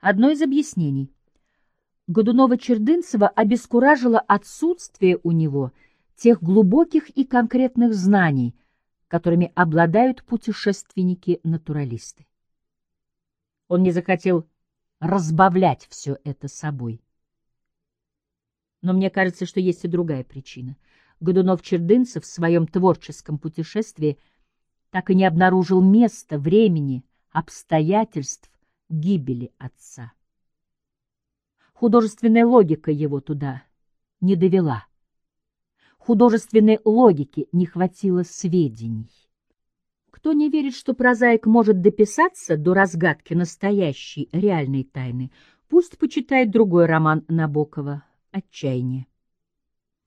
одно из объяснений. Годунова-Чердынцева обескуражило отсутствие у него тех глубоких и конкретных знаний, которыми обладают путешественники-натуралисты. Он не захотел разбавлять все это собой. Но мне кажется, что есть и другая причина. Годунов-Чердынцев в своем творческом путешествии так и не обнаружил места, времени, обстоятельств гибели отца. Художественная логика его туда не довела. Художественной логике не хватило сведений. Кто не верит, что прозаик может дописаться до разгадки настоящей, реальной тайны, пусть почитает другой роман Набокова «Отчаяние».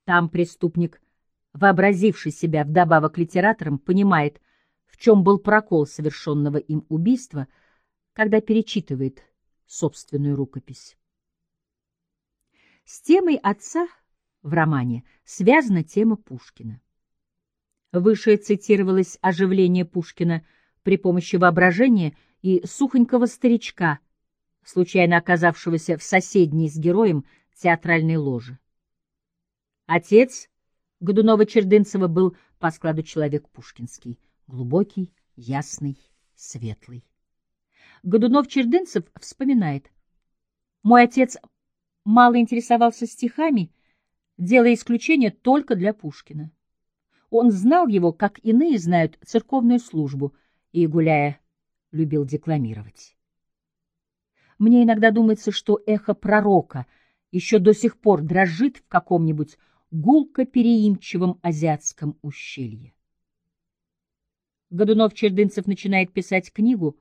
Там преступник, вообразивший себя вдобавок литератором, понимает, в чем был прокол совершенного им убийства, когда перечитывает собственную рукопись. С темой отца в романе связана тема Пушкина. Выше цитировалось оживление Пушкина при помощи воображения и сухонького старичка, случайно оказавшегося в соседней с героем театральной ложи. Отец Годунова-Чердынцева был по складу человек пушкинский, глубокий, ясный, светлый. Годунов-Чердынцев вспоминает. «Мой отец мало интересовался стихами, делая исключение только для Пушкина. Он знал его, как иные знают церковную службу, и, гуляя, любил декламировать. Мне иногда думается, что эхо пророка еще до сих пор дрожит в каком-нибудь гулко-переимчивом азиатском ущелье. Годунов-Чердынцев начинает писать книгу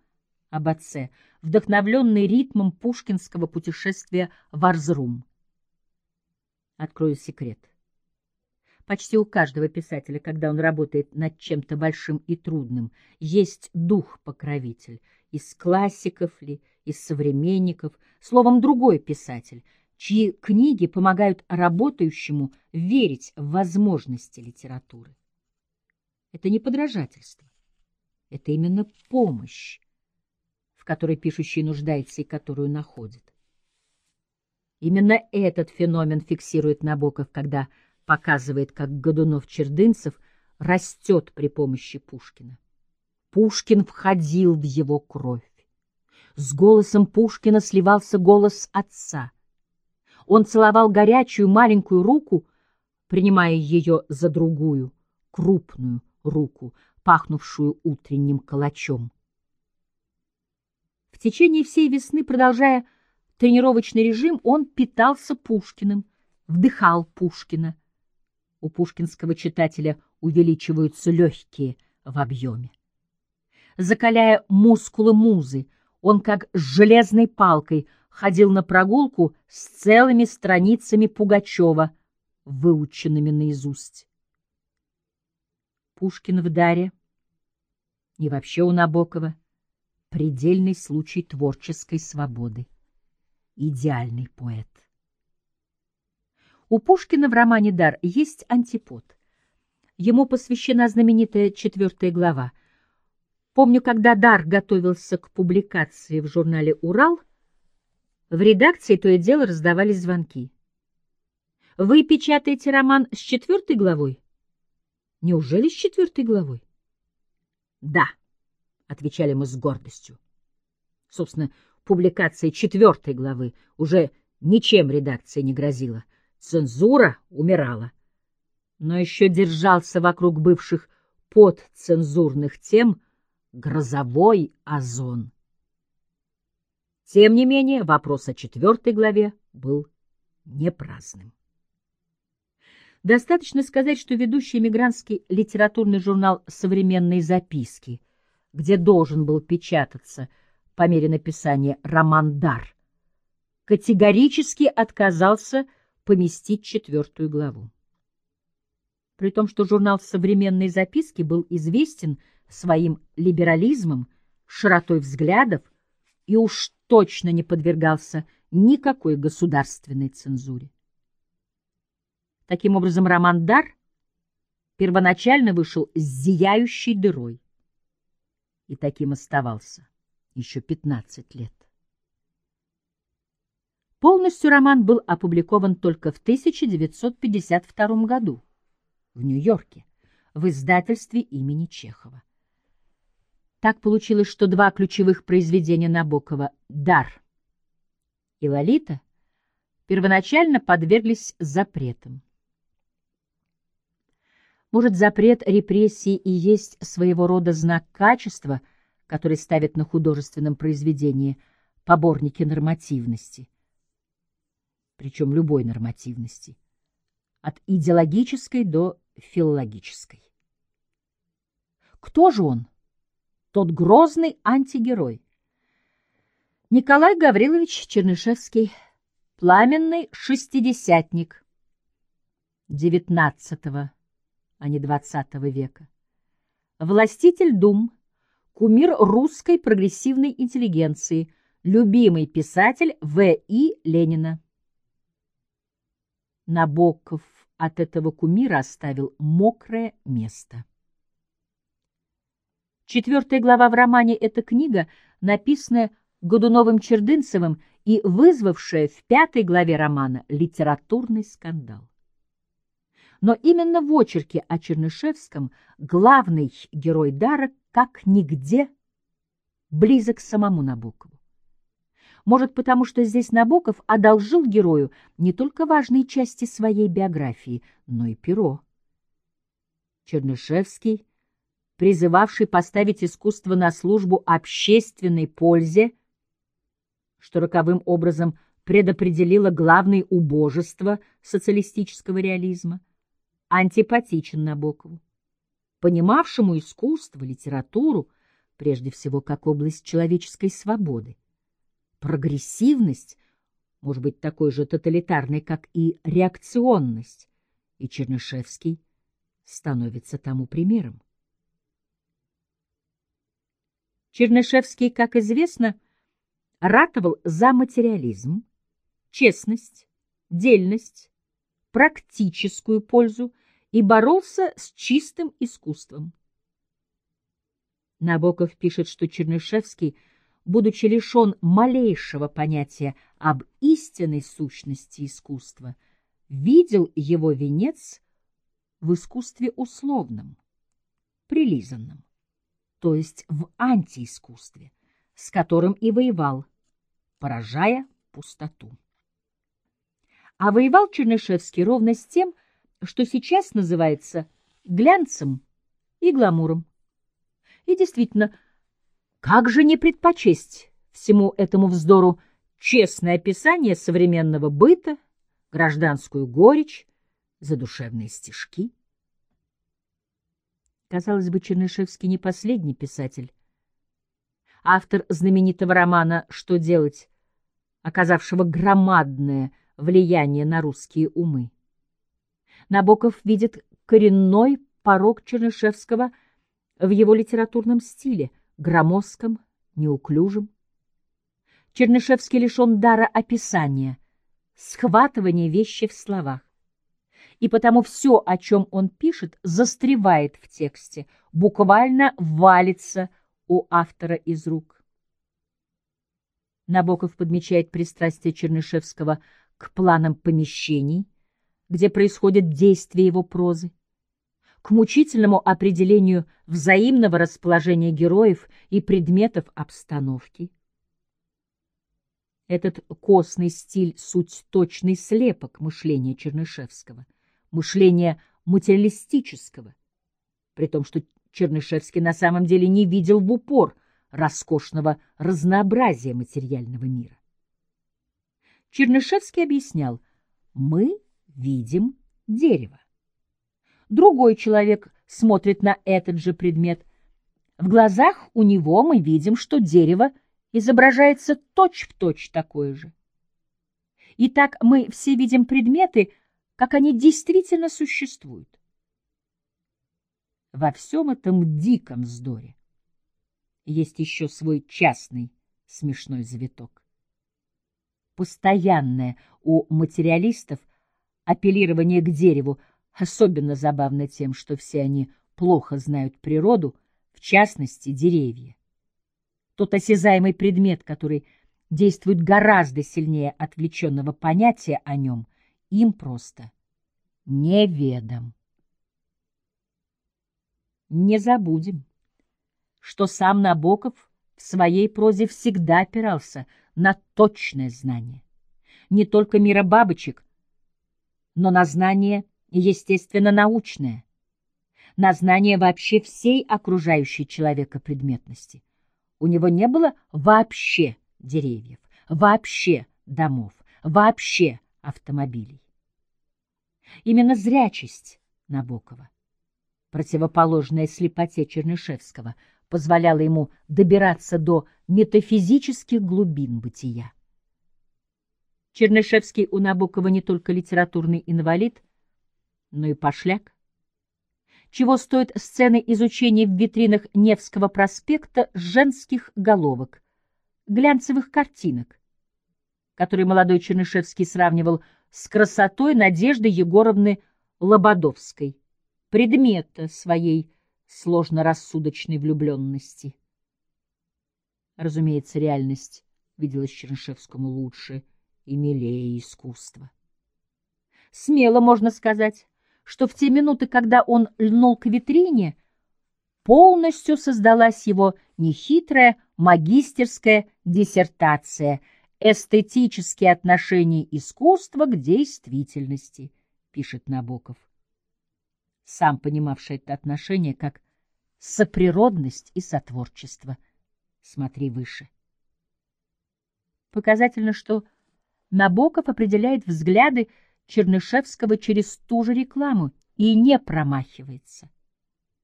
об отце, вдохновленный ритмом пушкинского путешествия в Арзрум. Открою секрет. Почти у каждого писателя, когда он работает над чем-то большим и трудным, есть дух-покровитель. Из классиков ли, из современников, словом, другой писатель, чьи книги помогают работающему верить в возможности литературы. Это не подражательство. Это именно помощь, которой пишущий нуждается и которую находит. Именно этот феномен фиксирует Набоков, когда показывает, как Годунов-Чердынцев растет при помощи Пушкина. Пушкин входил в его кровь. С голосом Пушкина сливался голос отца. Он целовал горячую маленькую руку, принимая ее за другую, крупную руку, пахнувшую утренним калачом. В течение всей весны, продолжая тренировочный режим, он питался Пушкиным, вдыхал Пушкина, у пушкинского читателя увеличиваются легкие в объеме. Закаляя мускулы музы, он как с железной палкой ходил на прогулку с целыми страницами Пугачева, выученными наизусть. Пушкин в Даре и вообще у Набокова предельный случай творческой свободы. Идеальный поэт. У Пушкина в романе «Дар» есть антипод. Ему посвящена знаменитая четвертая глава. Помню, когда «Дар» готовился к публикации в журнале «Урал», в редакции то и дело раздавались звонки. «Вы печатаете роман с четвертой главой?» «Неужели с четвертой главой?» «Да», — отвечали мы с гордостью. Собственно, публикация четвертой главы уже ничем редакции не грозила. Цензура умирала. Но еще держался вокруг бывших подцензурных тем грозовой озон. Тем не менее, вопрос о четвертой главе был непраздным. Достаточно сказать, что ведущий эмигрантский литературный журнал «Современные записки», где должен был печататься по мере написания роман «Дар», категорически отказался поместить четвертую главу. При том, что журнал «Современные записки» был известен своим либерализмом, широтой взглядов и уж точно не подвергался никакой государственной цензуре. Таким образом, роман «Дар» первоначально вышел с зияющей дырой и таким оставался еще 15 лет. Полностью роман был опубликован только в 1952 году в Нью-Йорке в издательстве имени Чехова. Так получилось, что два ключевых произведения Набокова «Дар» и «Лолита» первоначально подверглись запретам. Может, запрет репрессий и есть своего рода знак качества, который ставит на художественном произведении поборники нормативности, причем любой нормативности, от идеологической до филологической. Кто же он? Тот грозный антигерой. Николай Гаврилович Чернышевский, пламенный шестидесятник XIX, а не XX века. Властитель дум, кумир русской прогрессивной интеллигенции, любимый писатель В.И. Ленина. Набоков от этого кумира оставил мокрое место. Четвертая глава в романе «Эта книга», написанная Годуновым-Чердынцевым и вызвавшая в пятой главе романа литературный скандал. Но именно в очерке о Чернышевском главный герой Дара как нигде близок к самому Набокову. Может, потому что здесь Набоков одолжил герою не только важные части своей биографии, но и перо. Чернышевский призывавший поставить искусство на службу общественной пользе, что роковым образом предопределило главное убожество социалистического реализма, антипатичен Набокову, понимавшему искусство, литературу, прежде всего как область человеческой свободы. Прогрессивность может быть такой же тоталитарной, как и реакционность, и Чернышевский становится тому примером. Чернышевский, как известно, ратовал за материализм, честность, дельность, практическую пользу и боролся с чистым искусством. Набоков пишет, что Чернышевский, будучи лишен малейшего понятия об истинной сущности искусства, видел его венец в искусстве условном, прилизанном то есть в антиискусстве, с которым и воевал, поражая пустоту. А воевал Чернышевский ровно с тем, что сейчас называется глянцем и гламуром. И действительно, как же не предпочесть всему этому вздору честное описание современного быта, гражданскую горечь, задушевные стишки? Казалось бы, Чернышевский не последний писатель. Автор знаменитого романа «Что делать?», оказавшего громадное влияние на русские умы. Набоков видит коренной порог Чернышевского в его литературном стиле, громоздком, неуклюжем. Чернышевский лишен дара описания, схватывания вещи в словах и потому все, о чем он пишет, застревает в тексте, буквально валится у автора из рук. Набоков подмечает пристрастие Чернышевского к планам помещений, где происходит действие его прозы, к мучительному определению взаимного расположения героев и предметов обстановки. Этот костный стиль — суть точный слепок мышления Чернышевского — мышления материалистического, при том, что Чернышевский на самом деле не видел в упор роскошного разнообразия материального мира. Чернышевский объяснял, мы видим дерево. Другой человек смотрит на этот же предмет. В глазах у него мы видим, что дерево изображается точь-в-точь точь такое же. Итак, мы все видим предметы, как они действительно существуют. Во всем этом диком вздоре есть еще свой частный смешной завиток. Постоянное у материалистов апеллирование к дереву особенно забавно тем, что все они плохо знают природу, в частности, деревья. Тот осязаемый предмет, который действуют гораздо сильнее отвлеченного понятия о нем, им просто неведом. Не забудем, что сам Набоков в своей прозе всегда опирался на точное знание. Не только мира бабочек, но на знание естественно-научное, на знание вообще всей окружающей человека предметности. У него не было вообще деревьев, вообще домов, вообще автомобилей. Именно зрячесть Набокова, противоположная слепоте Чернышевского, позволяла ему добираться до метафизических глубин бытия. Чернышевский у Набокова не только литературный инвалид, но и пошляк. Чего стоят сцены изучения в витринах Невского проспекта женских головок, глянцевых картинок, которые молодой Чернышевский сравнивал с красотой Надежды Егоровны Лободовской, предмета своей сложно-рассудочной влюбленности. Разумеется, реальность виделась Чернышевскому лучше и милее искусства. Смело можно сказать, что в те минуты, когда он льнул к витрине, полностью создалась его нехитрая магистерская диссертация «Эстетические отношения искусства к действительности», пишет Набоков сам понимавший это отношение как соприродность и сотворчество. Смотри выше. Показательно, что Набоков определяет взгляды Чернышевского через ту же рекламу и не промахивается.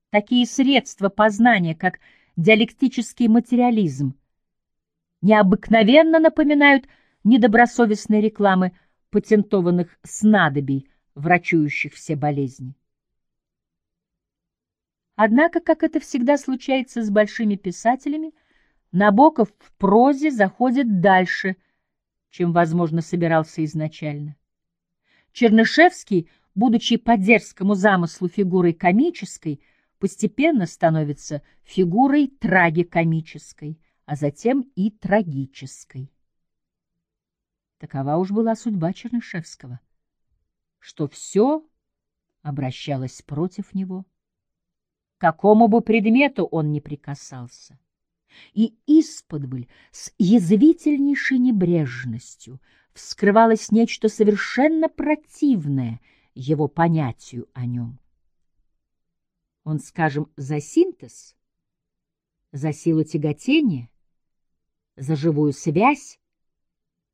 Такие средства познания, как диалектический материализм, необыкновенно напоминают недобросовестные рекламы патентованных снадобий, врачующих все болезни. Однако, как это всегда случается с большими писателями, Набоков в прозе заходит дальше, чем, возможно, собирался изначально. Чернышевский, будучи по дерзкому замыслу фигурой комической, постепенно становится фигурой трагикомической, а затем и трагической. Такова уж была судьба Чернышевского, что все обращалось против него какому бы предмету он ни прикасался. И исподволь с язвительнейшей небрежностью вскрывалось нечто совершенно противное его понятию о нем. Он, скажем, за синтез, за силу тяготения, за живую связь,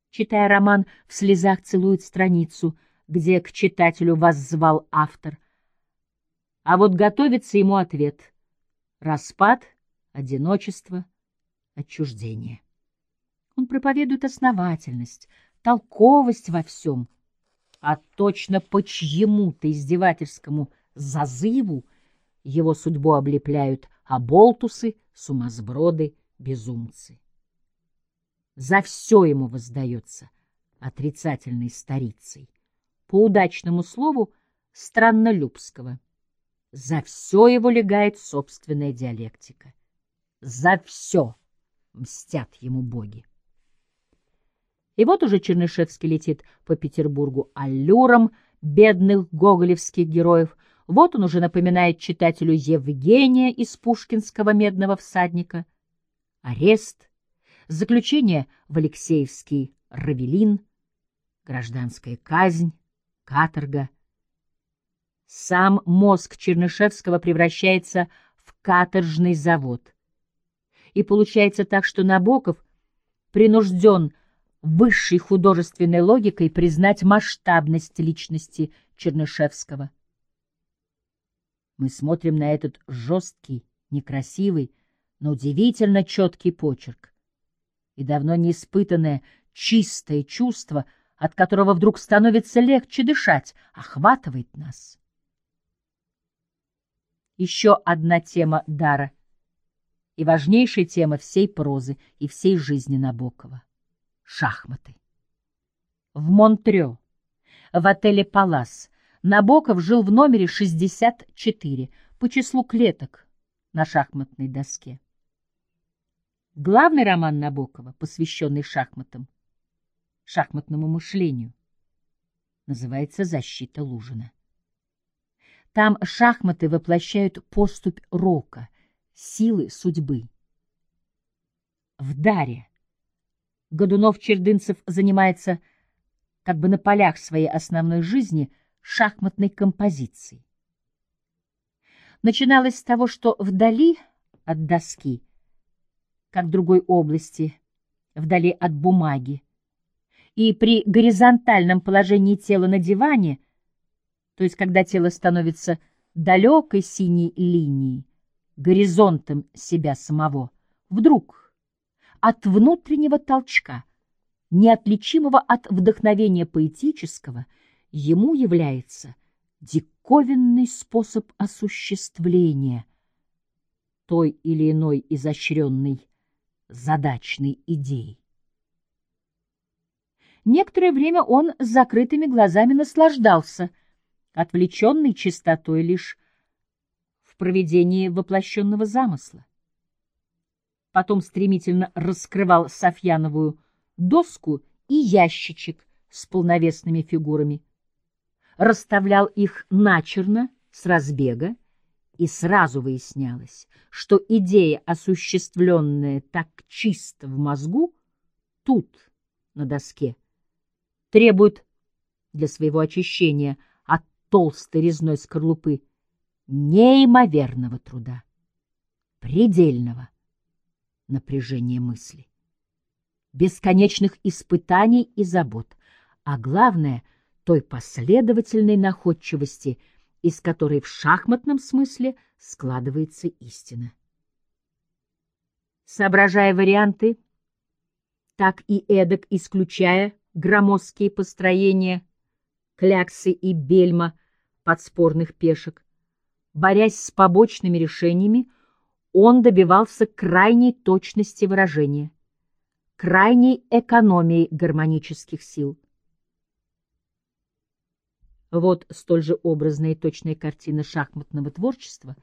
читая роман «В слезах целует страницу», где к читателю воззвал автор – а вот готовится ему ответ — распад, одиночество, отчуждение. Он проповедует основательность, толковость во всем, а точно по чьему-то издевательскому зазыву его судьбу облепляют оболтусы, сумасброды, безумцы. За все ему воздается отрицательной старицей, по удачному слову страннолюбского — за все его легает собственная диалектика. За все мстят ему боги. И вот уже Чернышевский летит по Петербургу аллюром бедных гоголевских героев. Вот он уже напоминает читателю Евгения из пушкинского «Медного всадника». Арест, заключение в Алексеевский Равелин, гражданская казнь, каторга — сам мозг Чернышевского превращается в каторжный завод. И получается так, что Набоков принужден высшей художественной логикой признать масштабность личности Чернышевского. Мы смотрим на этот жесткий, некрасивый, но удивительно четкий почерк. И давно не испытанное чистое чувство, от которого вдруг становится легче дышать, охватывает нас еще одна тема дара и важнейшая тема всей прозы и всей жизни Набокова — шахматы. В Монтрё, в отеле «Палас», Набоков жил в номере 64 по числу клеток на шахматной доске. Главный роман Набокова, посвященный шахматам, шахматному мышлению, называется «Защита Лужина». Там шахматы воплощают поступь рока, силы судьбы. В Даре Годунов-Чердынцев занимается как бы на полях своей основной жизни шахматной композицией. Начиналось с того, что вдали от доски, как в другой области, вдали от бумаги, и при горизонтальном положении тела на диване, то есть когда тело становится далекой синей линией, горизонтом себя самого, вдруг от внутреннего толчка, неотличимого от вдохновения поэтического, ему является диковинный способ осуществления той или иной изощренной задачной идеи. Некоторое время он с закрытыми глазами наслаждался, отвлеченный чистотой лишь в проведении воплощенного замысла. Потом стремительно раскрывал Софьяновую доску и ящичек с полновесными фигурами, расставлял их начерно, с разбега, и сразу выяснялось, что идея, осуществленная так чисто в мозгу, тут, на доске, требует для своего очищения толстой резной скорлупы неимоверного труда, предельного напряжения мысли, бесконечных испытаний и забот, а главное — той последовательной находчивости, из которой в шахматном смысле складывается истина. Соображая варианты, так и эдак исключая громоздкие построения, кляксы и бельма подспорных пешек. Борясь с побочными решениями, он добивался крайней точности выражения, крайней экономии гармонических сил. Вот столь же образная и точная картина шахматного творчества,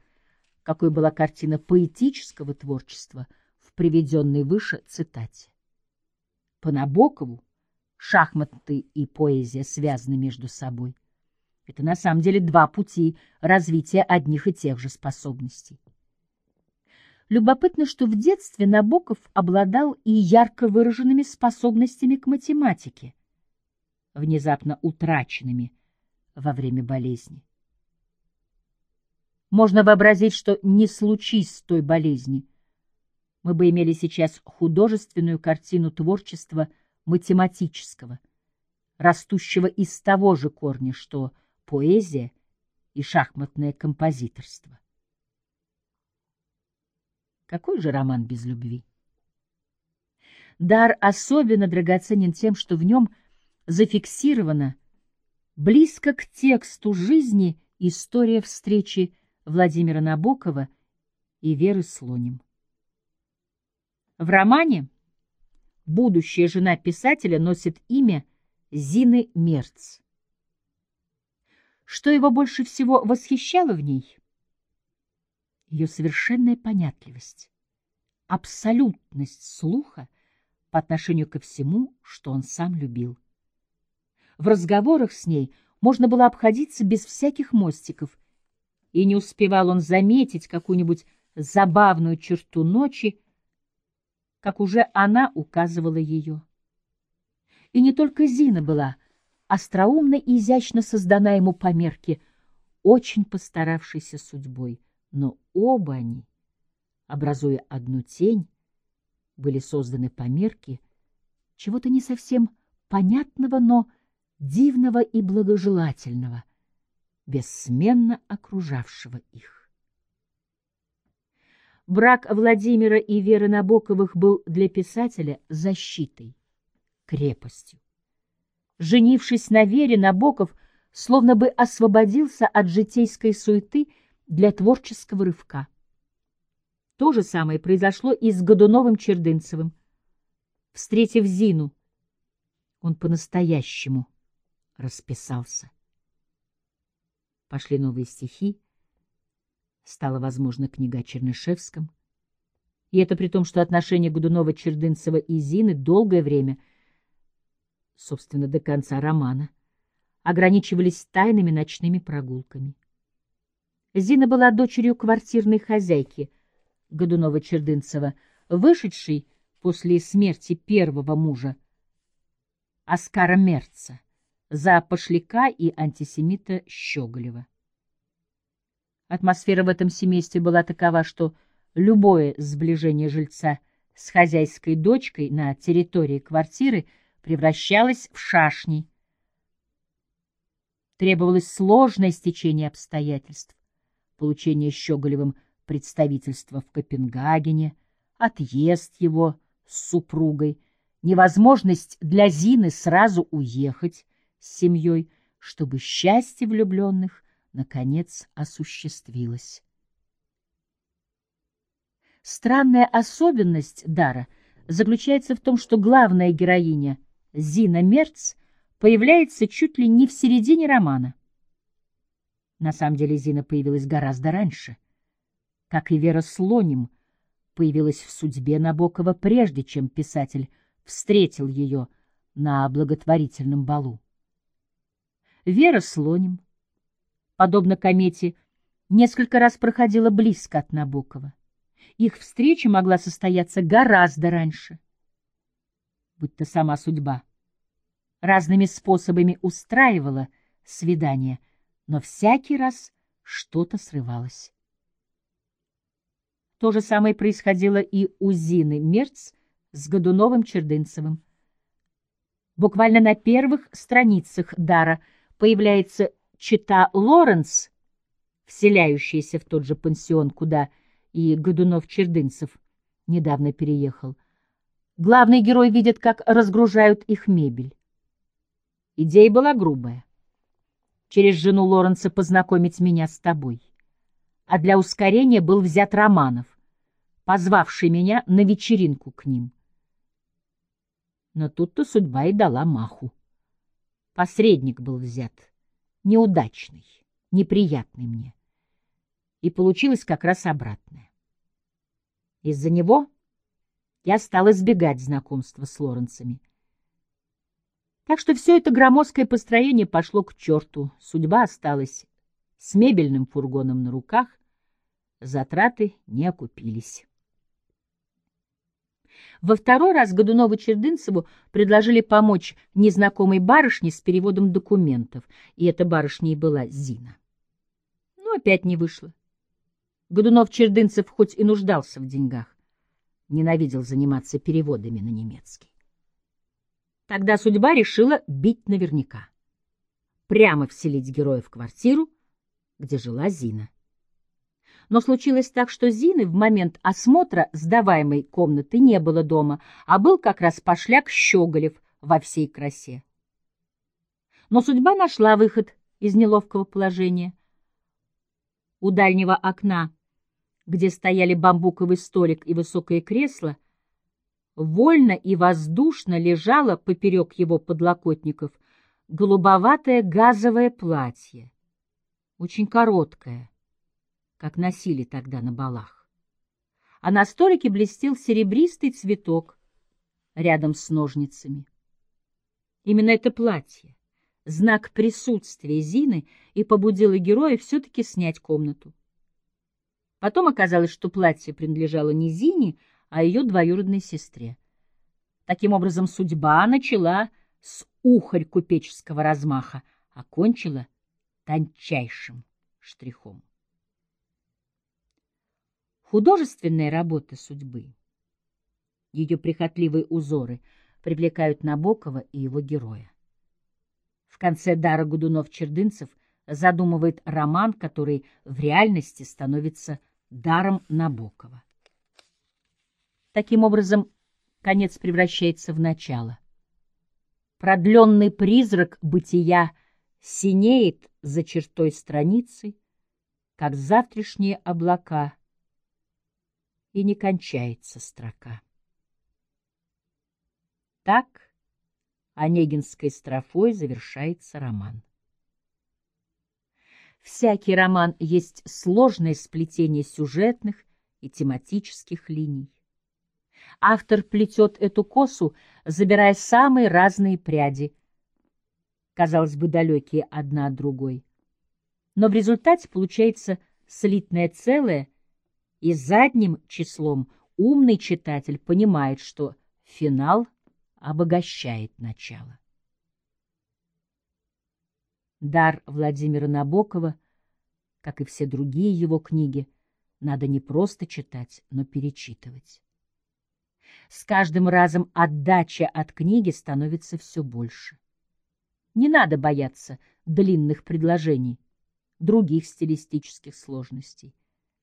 какой была картина поэтического творчества в приведенной выше цитате. По Набокову шахматы и поэзия связаны между собой. Это на самом деле два пути развития одних и тех же способностей. Любопытно, что в детстве Набоков обладал и ярко выраженными способностями к математике, внезапно утраченными во время болезни. Можно вообразить, что не случись той болезни, мы бы имели сейчас художественную картину творчества – математического, растущего из того же корня, что поэзия и шахматное композиторство. Какой же роман без любви? Дар особенно драгоценен тем, что в нем зафиксирована близко к тексту жизни история встречи Владимира Набокова и Веры Слоним. В романе будущая жена писателя носит имя Зины Мерц. Что его больше всего восхищало в ней? Ее совершенная понятливость, абсолютность слуха по отношению ко всему, что он сам любил. В разговорах с ней можно было обходиться без всяких мостиков, и не успевал он заметить какую-нибудь забавную черту ночи, как уже она указывала ее. И не только Зина была остроумно и изящно создана ему по мерке, очень постаравшейся судьбой, но оба они, образуя одну тень, были созданы по мерке чего-то не совсем понятного, но дивного и благожелательного, бессменно окружавшего их. Брак Владимира и Веры Набоковых был для писателя защитой, крепостью. Женившись на Вере, Набоков словно бы освободился от житейской суеты для творческого рывка. То же самое произошло и с Годуновым-Чердынцевым. Встретив Зину, он по-настоящему расписался. Пошли новые стихи, стала возможна книга о Чернышевском. И это при том, что отношения Годунова-Чердынцева и Зины долгое время, собственно, до конца романа, ограничивались тайными ночными прогулками. Зина была дочерью квартирной хозяйки Годунова-Чердынцева, вышедшей после смерти первого мужа Оскара Мерца за пошляка и антисемита Щеголева. Атмосфера в этом семействе была такова, что любое сближение жильца с хозяйской дочкой на территории квартиры превращалось в шашни. Требовалось сложное стечение обстоятельств, получение Щеголевым представительства в Копенгагене, отъезд его с супругой, невозможность для Зины сразу уехать с семьей, чтобы счастье влюбленных наконец осуществилось. Странная особенность дара заключается в том, что главная героиня Зина Мерц появляется чуть ли не в середине романа. На самом деле Зина появилась гораздо раньше, как и Вера Слоним появилась в судьбе Набокова прежде, чем писатель встретил ее на благотворительном балу. Вера Слоним, подобно комете, несколько раз проходила близко от Набокова. Их встреча могла состояться гораздо раньше. Будь-то сама судьба разными способами устраивала свидание, но всякий раз что-то срывалось. То же самое происходило и у Зины Мерц с Годуновым-Чердынцевым. Буквально на первых страницах Дара появляется чита Лоренс, вселяющаяся в тот же пансион, куда и Годунов-Чердынцев недавно переехал. Главный герой видит, как разгружают их мебель. Идея была грубая. Через жену Лоренса познакомить меня с тобой. А для ускорения был взят Романов, позвавший меня на вечеринку к ним. Но тут-то судьба и дала маху. Посредник был взят, неудачный, неприятный мне. И получилось как раз обратное. Из-за него я стал избегать знакомства с Лоренцами. Так что все это громоздкое построение пошло к черту. Судьба осталась с мебельным фургоном на руках. Затраты не окупились. Во второй раз Годунову-Чердынцеву предложили помочь незнакомой барышне с переводом документов, и эта барышня и была Зина. Но опять не вышло. Годунов-Чердынцев хоть и нуждался в деньгах, ненавидел заниматься переводами на немецкий. Тогда судьба решила бить наверняка. Прямо вселить героя в квартиру, где жила Зина. Но случилось так, что Зины в момент осмотра сдаваемой комнаты не было дома, а был как раз пошляк Щеголев во всей красе. Но судьба нашла выход из неловкого положения. У дальнего окна, где стояли бамбуковый столик и высокое кресло, вольно и воздушно лежало поперек его подлокотников голубоватое газовое платье, очень короткое, как носили тогда на балах. А на столике блестел серебристый цветок рядом с ножницами. Именно это платье, знак присутствия Зины, и побудило героя все-таки снять комнату. Потом оказалось, что платье принадлежало не Зине, а ее двоюродной сестре. Таким образом, судьба начала с ухарь купеческого размаха, а кончила тончайшим штрихом. Художественные работы судьбы, ее прихотливые узоры привлекают Набокова и его героя. В конце Дара Гудунов-Чердынцев задумывает роман, который в реальности становится даром Набокова. Таким образом, конец превращается в начало. Продленный призрак бытия синеет за чертой страницы, как завтрашние облака — и не кончается строка. Так Онегинской строфой завершается роман. Всякий роман есть сложное сплетение сюжетных и тематических линий. Автор плетет эту косу, забирая самые разные пряди, казалось бы, далекие одна от другой. Но в результате получается слитное целое, и задним числом умный читатель понимает, что финал обогащает начало. Дар Владимира Набокова, как и все другие его книги, надо не просто читать, но перечитывать. С каждым разом отдача от книги становится все больше. Не надо бояться длинных предложений, других стилистических сложностей.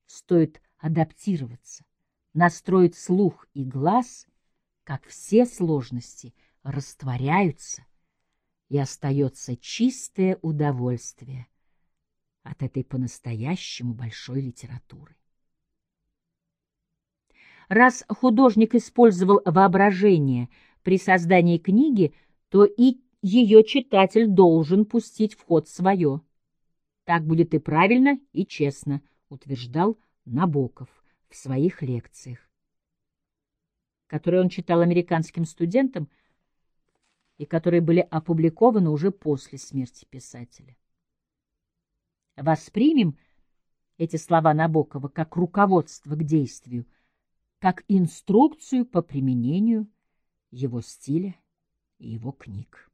Стоит адаптироваться, настроить слух и глаз, как все сложности растворяются – и остается чистое удовольствие от этой по-настоящему большой литературы. Раз художник использовал воображение при создании книги, то и ее читатель должен пустить в ход свое. Так будет и правильно, и честно, утверждал Набоков в своих лекциях, которые он читал американским студентам, и которые были опубликованы уже после смерти писателя. Воспримем эти слова Набокова как руководство к действию, как инструкцию по применению его стиля и его книг.